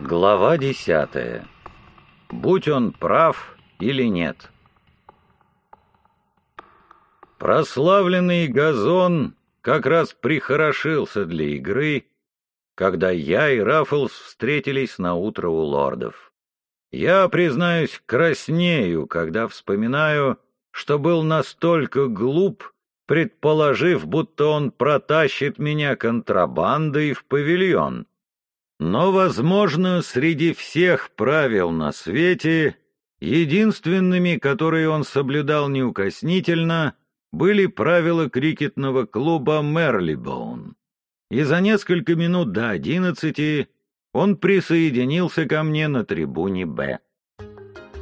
Глава десятая. Будь он прав или нет. Прославленный газон как раз прихорошился для игры, когда я и Раффлс встретились на утро у лордов. Я, признаюсь, краснею, когда вспоминаю, что был настолько глуп, предположив, будто он протащит меня контрабандой в павильон. Но, возможно, среди всех правил на свете, единственными, которые он соблюдал неукоснительно, были правила крикетного клуба «Мерлибоун». И за несколько минут до одиннадцати он присоединился ко мне на трибуне «Б».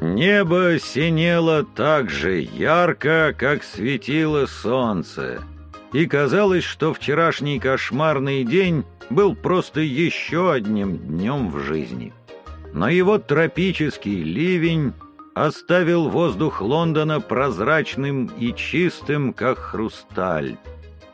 Небо синело так же ярко, как светило солнце, и казалось, что вчерашний кошмарный день был просто еще одним днем в жизни. Но его тропический ливень оставил воздух Лондона прозрачным и чистым, как хрусталь.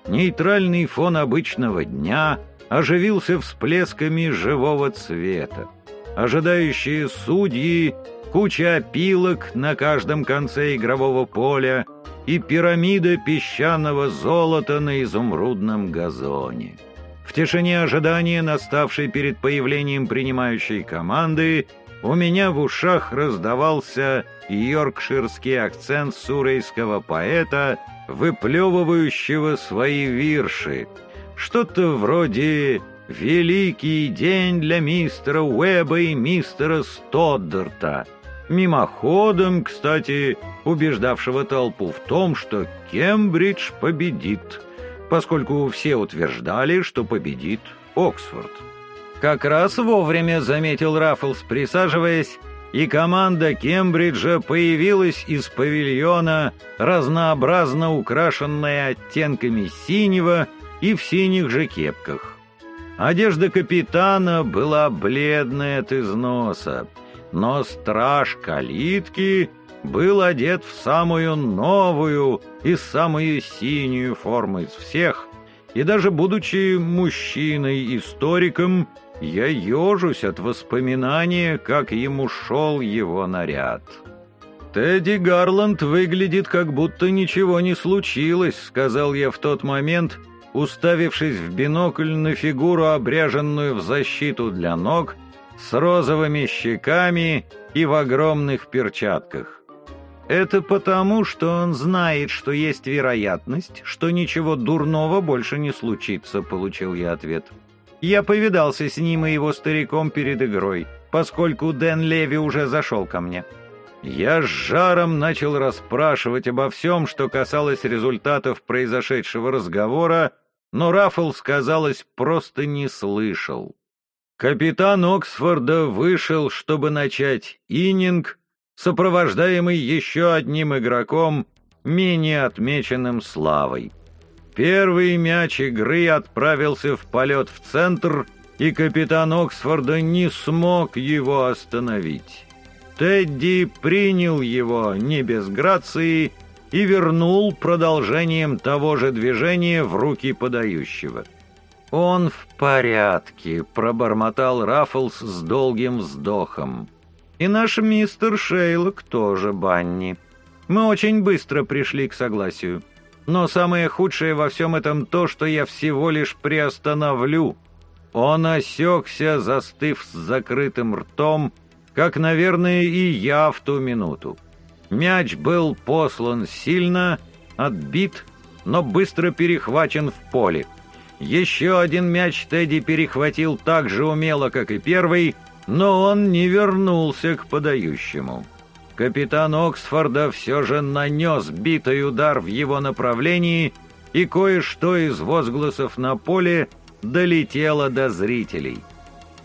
Нейтральный фон обычного дня оживился всплесками живого цвета. Ожидающие судьи, куча опилок на каждом конце игрового поля и пирамида песчаного золота на изумрудном газоне. В тишине ожидания, наставшей перед появлением принимающей команды, у меня в ушах раздавался йоркширский акцент сурейского поэта, выплевывающего свои вирши. Что-то вроде «Великий день для мистера Уэба и мистера Стоддерта», мимоходом, кстати, убеждавшего толпу в том, что Кембридж победит – поскольку все утверждали, что победит Оксфорд. Как раз вовремя заметил Раффлс, присаживаясь, и команда Кембриджа появилась из павильона, разнообразно украшенная оттенками синего и в синих же кепках. Одежда капитана была бледная от износа, но страж калитки был одет в самую новую и самую синюю форму из всех, и даже будучи мужчиной-историком, я ежусь от воспоминания, как ему шел его наряд. «Тедди Гарланд выглядит, как будто ничего не случилось», — сказал я в тот момент, уставившись в бинокль на фигуру, обряженную в защиту для ног, с розовыми щеками и в огромных перчатках. Это потому, что он знает, что есть вероятность, что ничего дурного больше не случится, получил я ответ. Я повидался с ним и его стариком перед игрой, поскольку Дэн Леви уже зашел ко мне. Я с жаром начал расспрашивать обо всем, что касалось результатов произошедшего разговора, но Раффлс, казалось, просто не слышал. Капитан Оксфорда вышел, чтобы начать ининг, сопровождаемый еще одним игроком, менее отмеченным славой. Первый мяч игры отправился в полет в центр, и капитан Оксфорда не смог его остановить. Тедди принял его не без грации и вернул продолжением того же движения в руки подающего. «Он в порядке», — пробормотал Раффлс с долгим вздохом. И наш мистер Шейлок тоже Банни. Мы очень быстро пришли к согласию. Но самое худшее во всем этом то, что я всего лишь приостановлю. Он осекся, застыв с закрытым ртом, как, наверное, и я в ту минуту. Мяч был послан сильно, отбит, но быстро перехвачен в поле. Еще один мяч Тедди перехватил так же умело, как и первый — но он не вернулся к подающему. Капитан Оксфорда все же нанес битый удар в его направлении, и кое-что из возгласов на поле долетело до зрителей.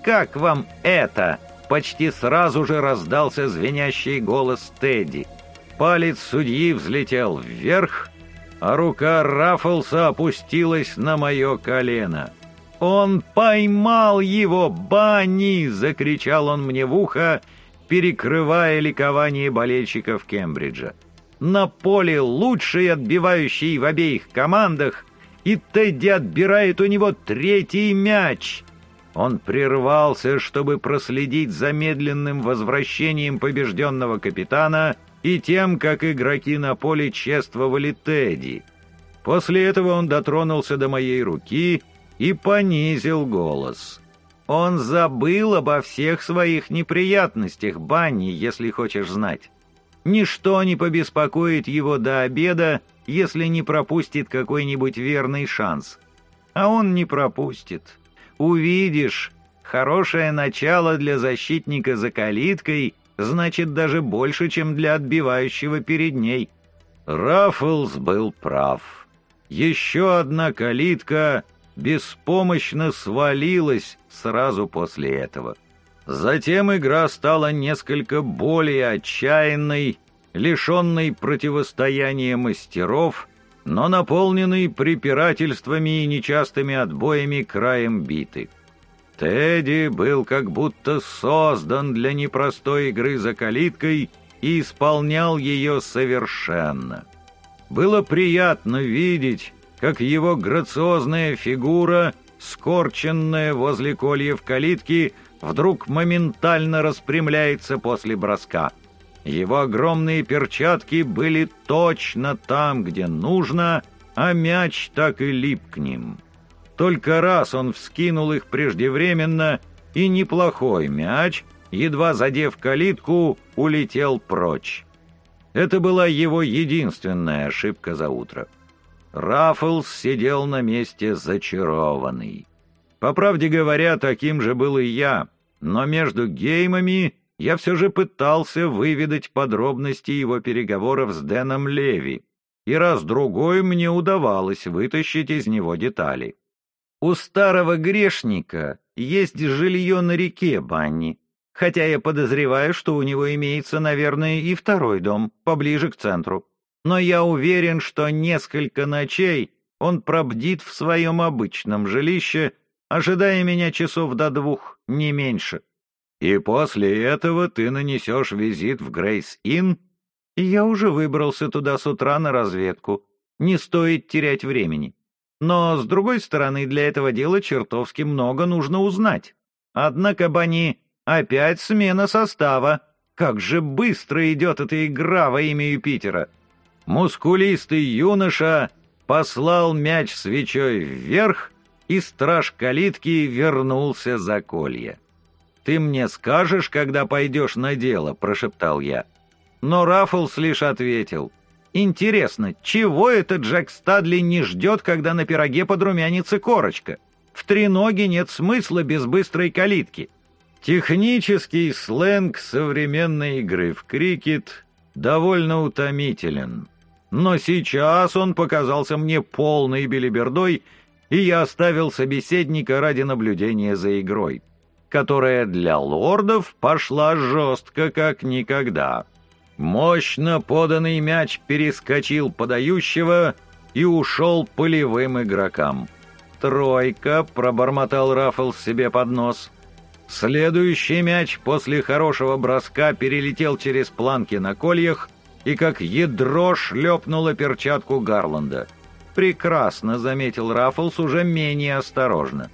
«Как вам это?» — почти сразу же раздался звенящий голос Тедди. Палец судьи взлетел вверх, а рука Раффлса опустилась на мое колено — «Он поймал его, Банни!» — закричал он мне в ухо, перекрывая ликование болельщиков Кембриджа. «На поле лучший отбивающий в обеих командах, и Тедди отбирает у него третий мяч!» Он прервался, чтобы проследить за медленным возвращением побежденного капитана и тем, как игроки на поле чествовали Тедди. После этого он дотронулся до моей руки и понизил голос. Он забыл обо всех своих неприятностях, Банни, если хочешь знать. Ничто не побеспокоит его до обеда, если не пропустит какой-нибудь верный шанс. А он не пропустит. Увидишь, хорошее начало для защитника за калиткой значит даже больше, чем для отбивающего перед ней. Раффлс был прав. Еще одна калитка беспомощно свалилась сразу после этого. Затем игра стала несколько более отчаянной, лишенной противостояния мастеров, но наполненной препирательствами и нечастыми отбоями краем биты. Тедди был как будто создан для непростой игры за калиткой и исполнял ее совершенно. Было приятно видеть, как его грациозная фигура, скорченная возле кольев калитки, вдруг моментально распрямляется после броска. Его огромные перчатки были точно там, где нужно, а мяч так и лип к ним. Только раз он вскинул их преждевременно, и неплохой мяч, едва задев калитку, улетел прочь. Это была его единственная ошибка за утро. Раффлс сидел на месте зачарованный. По правде говоря, таким же был и я, но между геймами я все же пытался выведать подробности его переговоров с Дэном Леви, и раз-другой мне удавалось вытащить из него детали. У старого грешника есть жилье на реке Банни, хотя я подозреваю, что у него имеется, наверное, и второй дом, поближе к центру но я уверен, что несколько ночей он пробдит в своем обычном жилище, ожидая меня часов до двух, не меньше. И после этого ты нанесешь визит в Грейс-Инн? Я уже выбрался туда с утра на разведку. Не стоит терять времени. Но, с другой стороны, для этого дела чертовски много нужно узнать. Однако, Бани, опять смена состава. Как же быстро идет эта игра во имя Юпитера! мускулистый юноша послал мяч свечой вверх, и страж калитки вернулся за колье. «Ты мне скажешь, когда пойдешь на дело?» — прошептал я. Но Раффлс лишь ответил. «Интересно, чего этот Джек Стадли не ждет, когда на пироге подрумянится корочка? В треноге нет смысла без быстрой калитки». Технический сленг современной игры в крикет довольно утомителен. Но сейчас он показался мне полной белибердой, и я оставил собеседника ради наблюдения за игрой, которая для лордов пошла жестко, как никогда. Мощно поданный мяч перескочил подающего и ушел полевым игрокам. «Тройка», — пробормотал Раффл себе под нос. Следующий мяч после хорошего броска перелетел через планки на кольях и как ядро шлепнула перчатку Гарланда. «Прекрасно», — заметил Раффлс уже менее осторожно.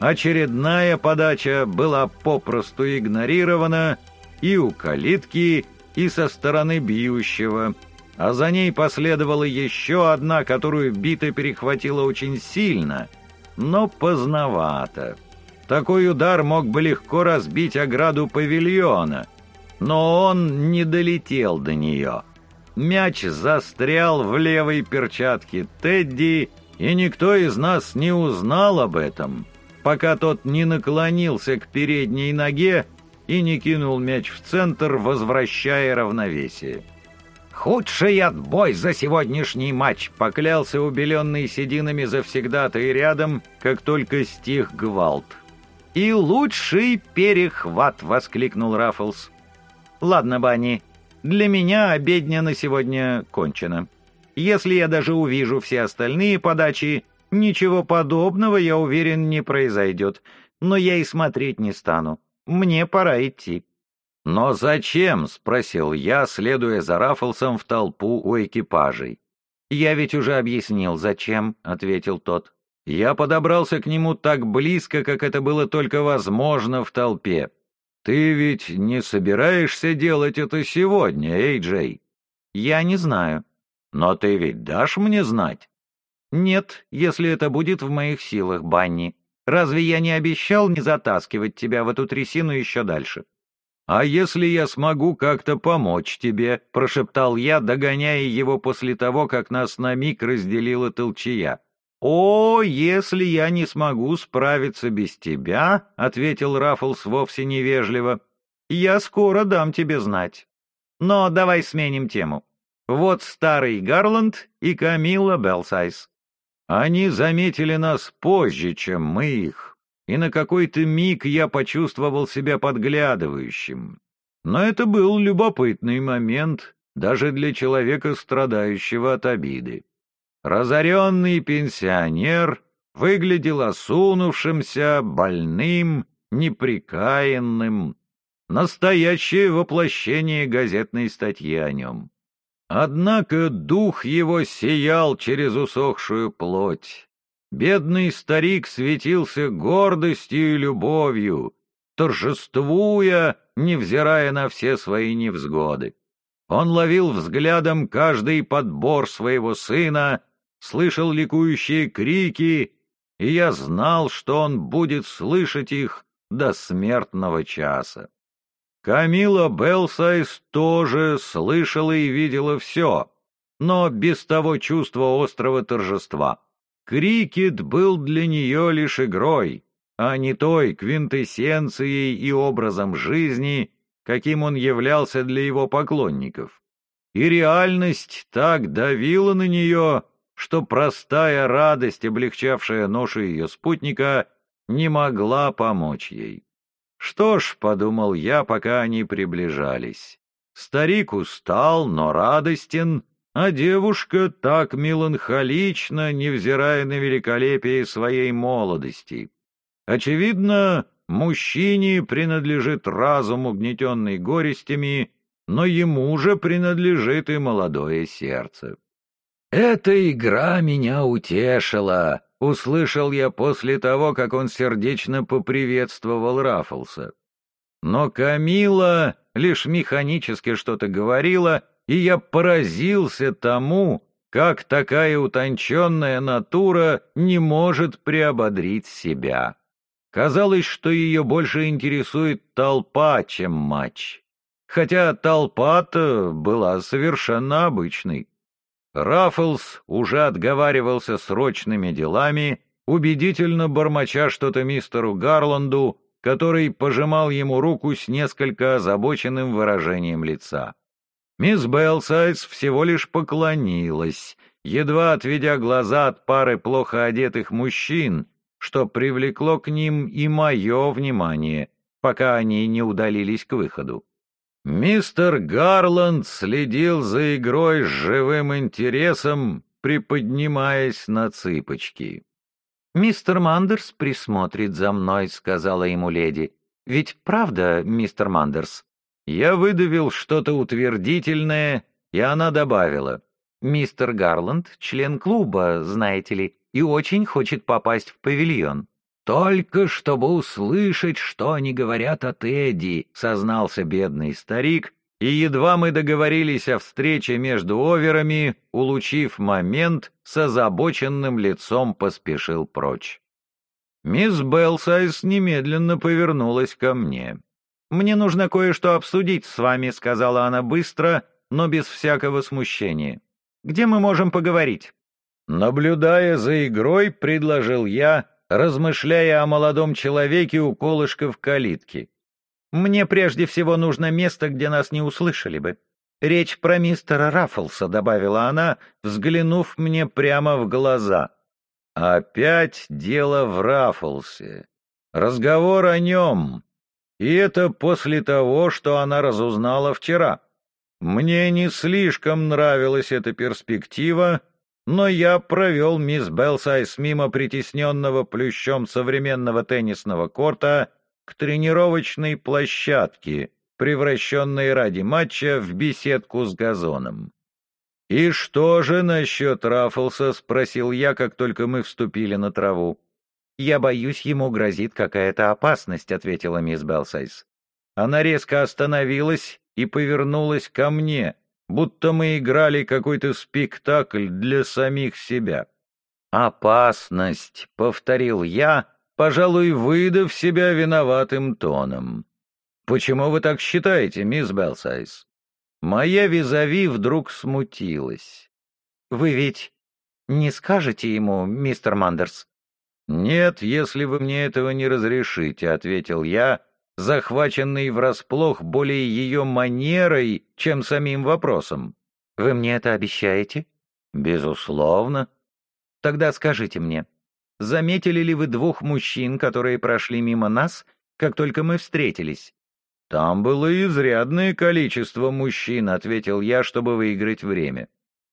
Очередная подача была попросту игнорирована и у калитки, и со стороны бьющего, а за ней последовала еще одна, которую бита перехватила очень сильно, но поздновато. Такой удар мог бы легко разбить ограду павильона, но он не долетел до нее. Мяч застрял в левой перчатке Тедди, и никто из нас не узнал об этом, пока тот не наклонился к передней ноге и не кинул мяч в центр, возвращая равновесие. «Худший отбой за сегодняшний матч!» — поклялся убеленный сединами завсегда-то и рядом, как только стих гвалт. «И лучший перехват!» — воскликнул Раффлс. «Ладно, Банни, для меня обедня на сегодня кончена. Если я даже увижу все остальные подачи, ничего подобного, я уверен, не произойдет. Но я и смотреть не стану. Мне пора идти». «Но зачем?» — спросил я, следуя за Раффлсом в толпу у экипажей. «Я ведь уже объяснил, зачем», — ответил тот. Я подобрался к нему так близко, как это было только возможно в толпе. «Ты ведь не собираешься делать это сегодня, эй, Джей?» «Я не знаю». «Но ты ведь дашь мне знать?» «Нет, если это будет в моих силах, Банни. Разве я не обещал не затаскивать тебя в эту трясину еще дальше?» «А если я смогу как-то помочь тебе?» — прошептал я, догоняя его после того, как нас на миг разделила толчья. «О, если я не смогу справиться без тебя», — ответил Раффлс вовсе невежливо, — «я скоро дам тебе знать. Но давай сменим тему. Вот старый Гарланд и Камилла Белсайз. Они заметили нас позже, чем мы их, и на какой-то миг я почувствовал себя подглядывающим. Но это был любопытный момент даже для человека, страдающего от обиды. Разоренный пенсионер выглядел осунувшимся, больным, неприкаянным, настоящее воплощение газетной статьи о нем. Однако дух его сиял через усохшую плоть. Бедный старик светился гордостью и любовью, торжествуя, невзирая на все свои невзгоды. Он ловил взглядом каждый подбор своего сына, слышал ликующие крики, и я знал, что он будет слышать их до смертного часа. Камила Белсайз тоже слышала и видела все, но без того чувства острого торжества. Крикет был для нее лишь игрой, а не той квинтэссенцией и образом жизни, каким он являлся для его поклонников. И реальность так давила на нее, что простая радость, облегчавшая ношу ее спутника, не могла помочь ей. Что ж, — подумал я, пока они приближались, — старик устал, но радостен, а девушка так меланхолична, невзирая на великолепие своей молодости. Очевидно, мужчине принадлежит разум, угнетенный горестями, но ему же принадлежит и молодое сердце. «Эта игра меня утешила», — услышал я после того, как он сердечно поприветствовал Раффлса. Но Камила лишь механически что-то говорила, и я поразился тому, как такая утонченная натура не может приободрить себя. Казалось, что ее больше интересует толпа, чем матч. Хотя толпа-то была совершенно обычной. Раффлс уже отговаривался срочными делами, убедительно бормоча что-то мистеру Гарланду, который пожимал ему руку с несколько озабоченным выражением лица. Мисс Белсайдс всего лишь поклонилась, едва отведя глаза от пары плохо одетых мужчин, что привлекло к ним и мое внимание, пока они не удалились к выходу. Мистер Гарланд следил за игрой с живым интересом, приподнимаясь на цыпочки. «Мистер Мандерс присмотрит за мной», — сказала ему леди. «Ведь правда, мистер Мандерс?» Я выдавил что-то утвердительное, и она добавила. «Мистер Гарланд — член клуба, знаете ли, и очень хочет попасть в павильон». «Только чтобы услышать, что они говорят о Тедди», — сознался бедный старик, и едва мы договорились о встрече между оверами, улучив момент, с озабоченным лицом поспешил прочь. Мисс Белсайз немедленно повернулась ко мне. «Мне нужно кое-что обсудить с вами», — сказала она быстро, но без всякого смущения. «Где мы можем поговорить?» Наблюдая за игрой, предложил я, размышляя о молодом человеке у колышка в калитке. «Мне прежде всего нужно место, где нас не услышали бы. Речь про мистера Раффлса», — добавила она, взглянув мне прямо в глаза. «Опять дело в Раффлсе. Разговор о нем, и это после того, что она разузнала вчера. Мне не слишком нравилась эта перспектива, но я провел мисс Белсайс мимо притесненного плющом современного теннисного корта к тренировочной площадке, превращенной ради матча в беседку с газоном. «И что же насчет Раффлса?» — спросил я, как только мы вступили на траву. «Я боюсь, ему грозит какая-то опасность», — ответила мисс Белсайз. Она резко остановилась и повернулась ко мне, будто мы играли какой-то спектакль для самих себя. «Опасность», — повторил я, пожалуй, выдав себя виноватым тоном. «Почему вы так считаете, мисс Белсайз?» Моя визави вдруг смутилась. «Вы ведь не скажете ему, мистер Мандерс?» «Нет, если вы мне этого не разрешите», — ответил я, захваченный врасплох более ее манерой, чем самим вопросом. «Вы мне это обещаете?» «Безусловно». «Тогда скажите мне, заметили ли вы двух мужчин, которые прошли мимо нас, как только мы встретились?» «Там было изрядное количество мужчин», — ответил я, чтобы выиграть время.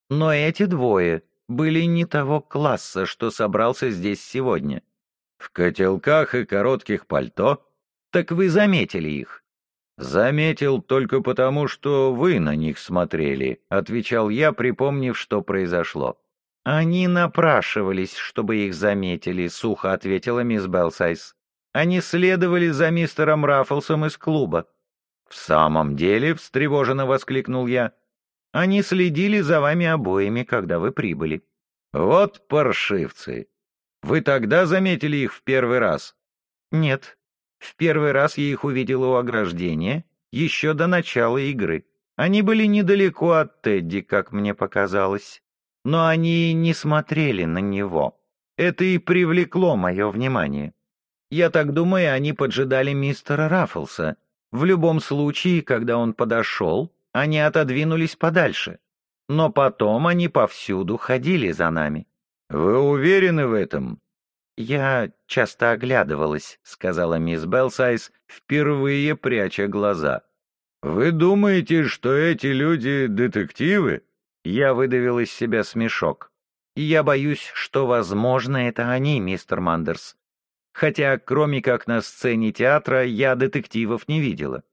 «Но эти двое были не того класса, что собрался здесь сегодня». «В котелках и коротких пальто?» «Так вы заметили их?» «Заметил только потому, что вы на них смотрели», — отвечал я, припомнив, что произошло. «Они напрашивались, чтобы их заметили», — сухо ответила мисс Белсайз. Они следовали за мистером Раффлсом из клуба. «В самом деле?» — встревоженно воскликнул я. «Они следили за вами обоими, когда вы прибыли». «Вот паршивцы! Вы тогда заметили их в первый раз?» «Нет. В первый раз я их увидела у ограждения, еще до начала игры. Они были недалеко от Тедди, как мне показалось. Но они не смотрели на него. Это и привлекло мое внимание. Я так думаю, они поджидали мистера Раффлса. В любом случае, когда он подошел, они отодвинулись подальше. Но потом они повсюду ходили за нами. «Вы уверены в этом?» «Я часто оглядывалась», — сказала мисс Белсайз, впервые пряча глаза. «Вы думаете, что эти люди детективы?» Я выдавил из себя смешок. «Я боюсь, что, возможно, это они, мистер Мандерс хотя кроме как на сцене театра я детективов не видела.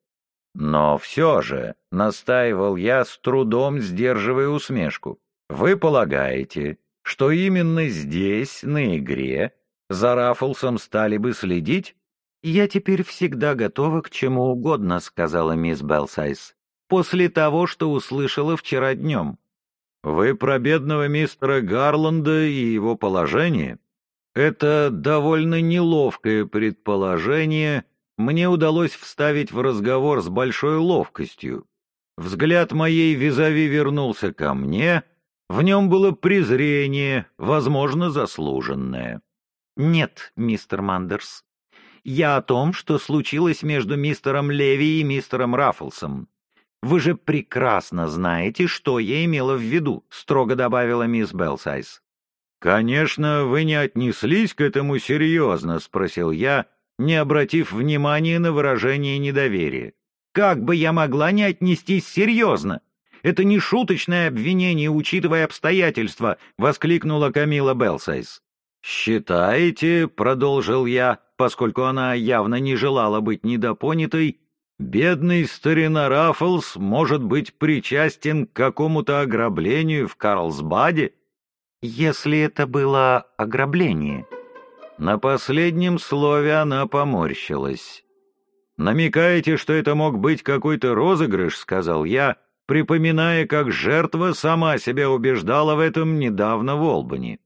Но все же, — настаивал я, с трудом сдерживая усмешку, — вы полагаете, что именно здесь, на игре, за Раффлсом стали бы следить? «Я теперь всегда готова к чему угодно», — сказала мисс Белсайз, «после того, что услышала вчера днем». «Вы про бедного мистера Гарланда и его положение?» Это довольно неловкое предположение мне удалось вставить в разговор с большой ловкостью. Взгляд моей визави вернулся ко мне, в нем было презрение, возможно, заслуженное. «Нет, мистер Мандерс, я о том, что случилось между мистером Леви и мистером Раффлсом. Вы же прекрасно знаете, что я имела в виду», — строго добавила мисс Белсайз. «Конечно, вы не отнеслись к этому серьезно», — спросил я, не обратив внимания на выражение недоверия. «Как бы я могла не отнестись серьезно? Это не шуточное обвинение, учитывая обстоятельства», — воскликнула Камила Белсайз. «Считаете, — продолжил я, поскольку она явно не желала быть недопонятой, — бедный старина Раффлс может быть причастен к какому-то ограблению в Карлсбаде?» если это было ограбление. На последнем слове она поморщилась. «Намекаете, что это мог быть какой-то розыгрыш?» — сказал я, припоминая, как жертва сама себя убеждала в этом недавно в Олбани.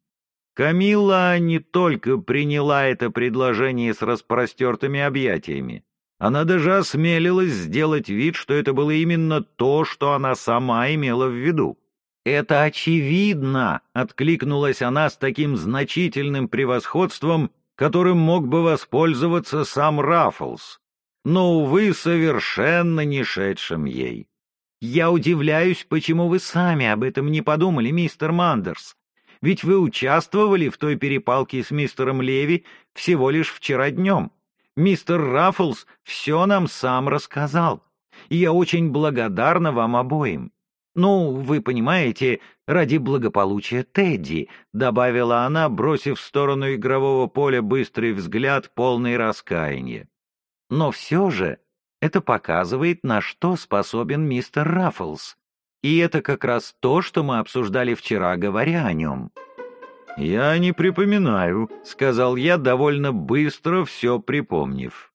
Камилла не только приняла это предложение с распростертыми объятиями, она даже осмелилась сделать вид, что это было именно то, что она сама имела в виду. «Это очевидно!» — откликнулась она с таким значительным превосходством, которым мог бы воспользоваться сам Раффлс, но, увы, совершенно не шедшим ей. «Я удивляюсь, почему вы сами об этом не подумали, мистер Мандерс. Ведь вы участвовали в той перепалке с мистером Леви всего лишь вчера днем. Мистер Раффлс все нам сам рассказал, и я очень благодарна вам обоим. «Ну, вы понимаете, ради благополучия Тедди», — добавила она, бросив в сторону игрового поля быстрый взгляд, полный раскаяния. «Но все же это показывает, на что способен мистер Раффлс. И это как раз то, что мы обсуждали вчера, говоря о нем». «Я не припоминаю», — сказал я, довольно быстро все припомнив.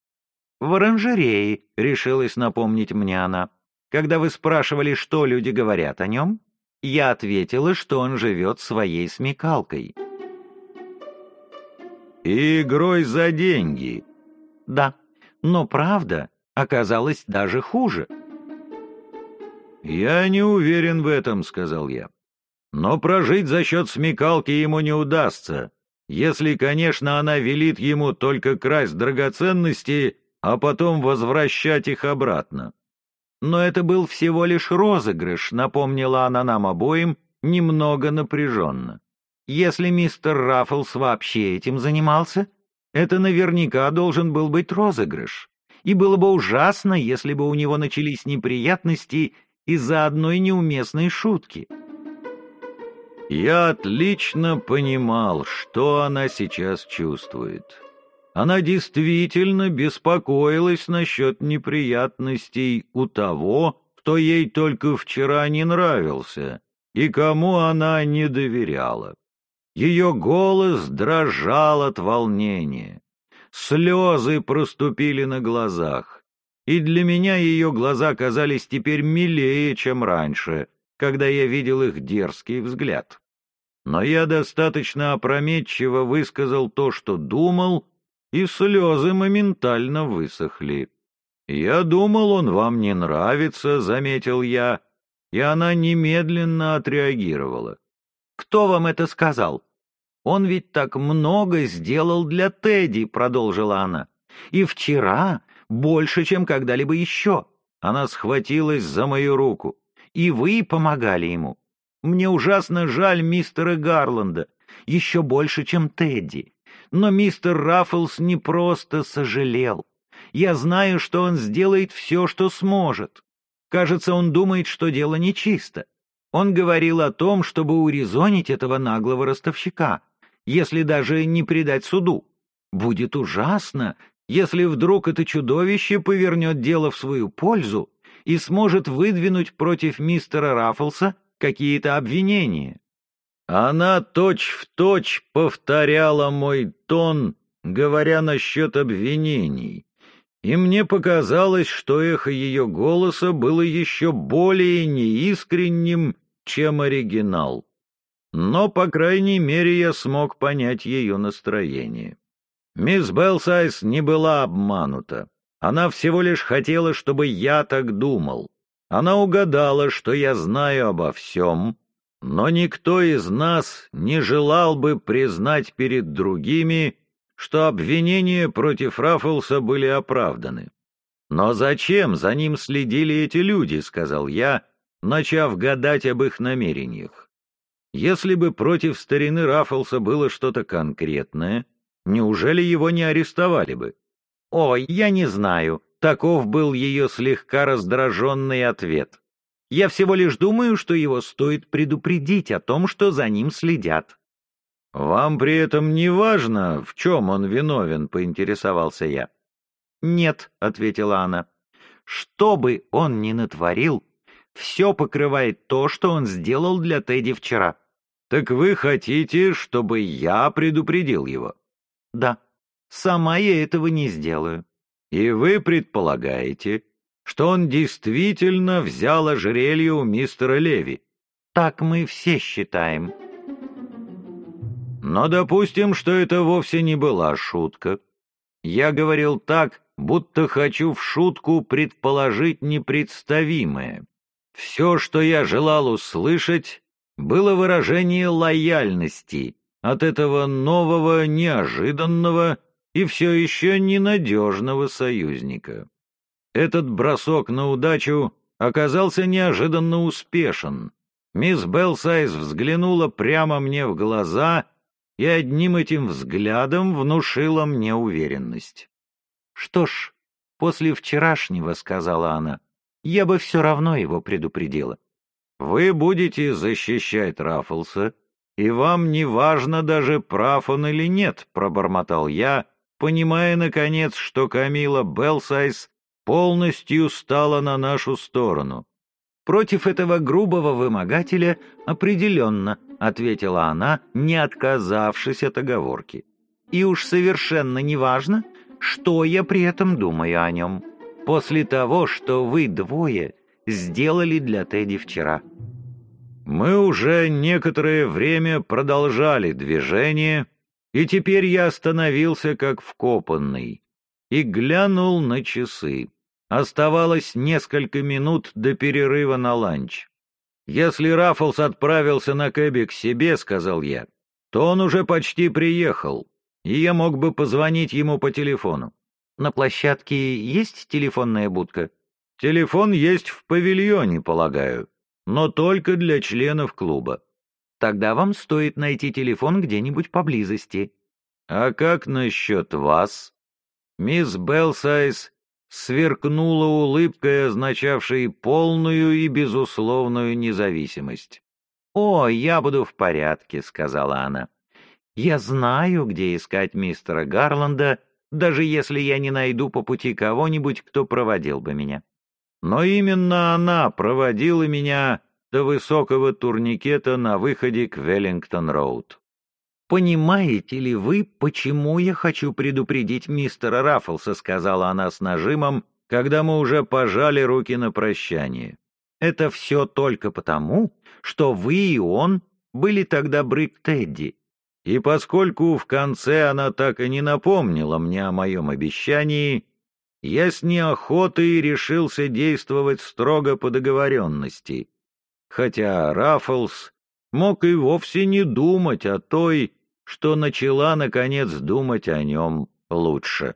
«В оранжерее», — решилась напомнить мне она. «Когда вы спрашивали, что люди говорят о нем, я ответила, что он живет своей смекалкой». «И игрой за деньги». «Да, но правда оказалась даже хуже». «Я не уверен в этом», — сказал я. «Но прожить за счет смекалки ему не удастся, если, конечно, она велит ему только красть драгоценности, а потом возвращать их обратно». «Но это был всего лишь розыгрыш», — напомнила она нам обоим, немного напряженно. «Если мистер Раффлс вообще этим занимался, это наверняка должен был быть розыгрыш. И было бы ужасно, если бы у него начались неприятности из-за одной неуместной шутки. Я отлично понимал, что она сейчас чувствует. Она действительно беспокоилась насчет неприятностей у того, кто ей только вчера не нравился и кому она не доверяла. Ее голос дрожал от волнения. Слезы проступили на глазах и для меня ее глаза казались теперь милее, чем раньше, когда я видел их дерзкий взгляд. Но я достаточно опрометчиво высказал то, что думал, и слезы моментально высохли. «Я думал, он вам не нравится», — заметил я, и она немедленно отреагировала. «Кто вам это сказал?» «Он ведь так много сделал для Тедди», — продолжила она. «И вчера больше, чем когда-либо еще. Она схватилась за мою руку. И вы помогали ему. Мне ужасно жаль мистера Гарланда, еще больше, чем Тедди. Но мистер Раффлс не просто сожалел. Я знаю, что он сделает все, что сможет. Кажется, он думает, что дело нечисто. Он говорил о том, чтобы урезонить этого наглого ростовщика, если даже не предать суду. Будет ужасно, если вдруг это чудовище повернет дело в свою пользу и сможет выдвинуть против мистера Раффлса какие-то обвинения. Она точь-в-точь точь повторяла мой тон, говоря насчет обвинений, и мне показалось, что эхо ее голоса было еще более неискренним, чем оригинал. Но, по крайней мере, я смог понять ее настроение. Мисс Белсайз не была обманута. Она всего лишь хотела, чтобы я так думал. Она угадала, что я знаю обо всем, но никто из нас не желал бы признать перед другими, что обвинения против Раффлса были оправданы. «Но зачем за ним следили эти люди?» — сказал я, начав гадать об их намерениях. Если бы против старины Раффлса было что-то конкретное, Неужели его не арестовали бы? «Ой, я не знаю», — таков был ее слегка раздраженный ответ. «Я всего лишь думаю, что его стоит предупредить о том, что за ним следят». «Вам при этом не важно, в чем он виновен?» — поинтересовался я. «Нет», — ответила она. «Что бы он ни натворил, все покрывает то, что он сделал для Тедди вчера». «Так вы хотите, чтобы я предупредил его?» Да, сама я этого не сделаю. И вы предполагаете, что он действительно взял ожерелье у мистера Леви? Так мы все считаем. Но допустим, что это вовсе не была шутка. Я говорил так, будто хочу в шутку предположить непредставимое. Все, что я желал услышать, было выражение лояльности, от этого нового, неожиданного и все еще ненадежного союзника. Этот бросок на удачу оказался неожиданно успешен. Мисс Белсайз взглянула прямо мне в глаза и одним этим взглядом внушила мне уверенность. «Что ж, после вчерашнего, — сказала она, — я бы все равно его предупредила». «Вы будете защищать Раффлса и вам не важно даже, прав он или нет», — пробормотал я, понимая, наконец, что Камила Белсайз полностью стала на нашу сторону. Против этого грубого вымогателя определенно, ответила она, не отказавшись от оговорки. И уж совершенно неважно, что я при этом думаю о нем. После того, что вы двое сделали для Тедди вчера. Мы уже некоторое время продолжали движение, и теперь я остановился как вкопанный и глянул на часы. Оставалось несколько минут до перерыва на ланч. «Если Раффлс отправился на Кэби к себе, — сказал я, — то он уже почти приехал, и я мог бы позвонить ему по телефону. На площадке есть телефонная будка? Телефон есть в павильоне, полагаю, но только для членов клуба. Тогда вам стоит найти телефон где-нибудь поблизости. А как насчет вас? Мисс Белсайз сверкнула улыбкой, означавшей полную и безусловную независимость. «О, я буду в порядке», — сказала она. «Я знаю, где искать мистера Гарланда, даже если я не найду по пути кого-нибудь, кто проводил бы меня». Но именно она проводила меня до высокого турникета на выходе к Веллингтон-Роуд. «Понимаете ли вы, почему я хочу предупредить мистера Раффлса?» — сказала она с нажимом, когда мы уже пожали руки на прощание. «Это все только потому, что вы и он были тогда добры к Тедди. И поскольку в конце она так и не напомнила мне о моем обещании, я с неохотой решился действовать строго по договоренности, хотя Раффлс мог и вовсе не думать о той, что начала, наконец, думать о нем лучше.